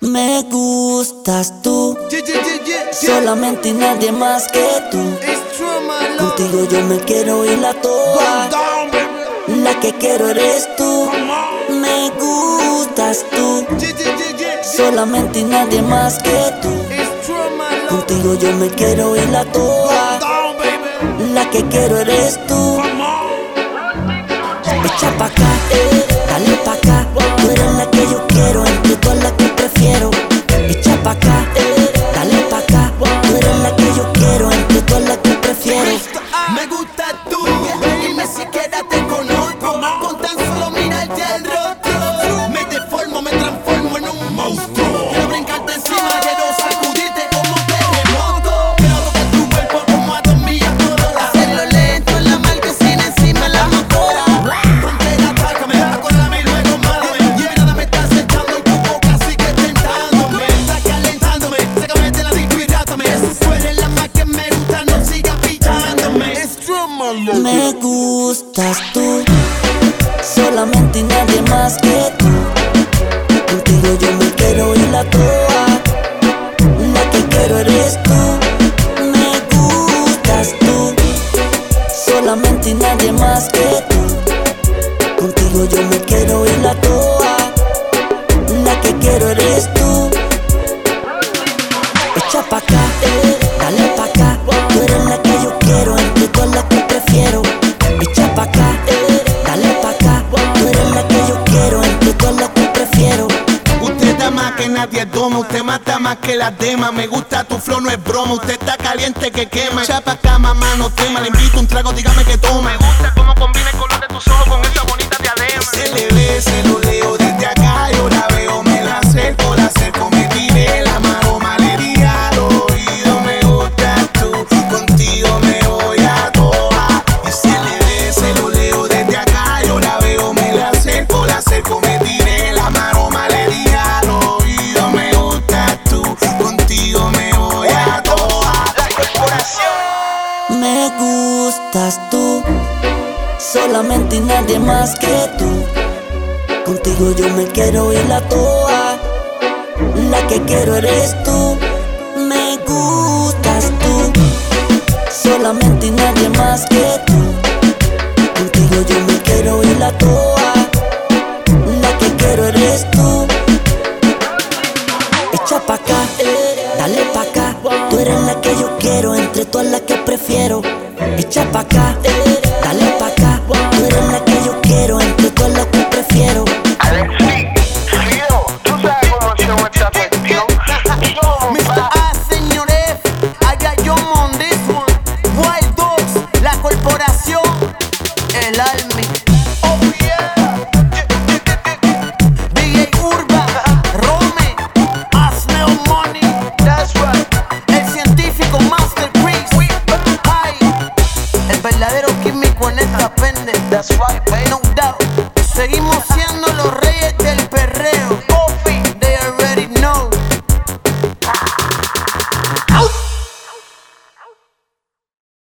Me gustas tú, solamente y nadie más que tú. Contigo yo me quiero ir la toa. La que quiero eres tú. Me gustas tú, solamente y nadie más que tú. Contigo yo me quiero ir la toa. La que quiero eres tú. Echa pa' acá, Me gustas tú, solamente y nadie más que tú. Contigo yo nadie toma, usted mata más que la dema. Me gusta tu flow, no es broma. Usted está caliente que quema. Chapa acá, mamá, no tema. Le invito un trago, dígame que toma. Me gusta cómo combina el color de tus ojos con gustas tú, solamente y nadie más que tú. Contigo yo me quiero ir la toa. La que quiero eres tú. Me gustas tú, solamente Echa pa' acá, dale pa' acá. Tú eres la que yo quiero, entre todas las que prefiero. Mr. A, señor F, I got your on this one. Wild Dogs, la corporación, el Almi. Give me 40 pende. That's right, baby.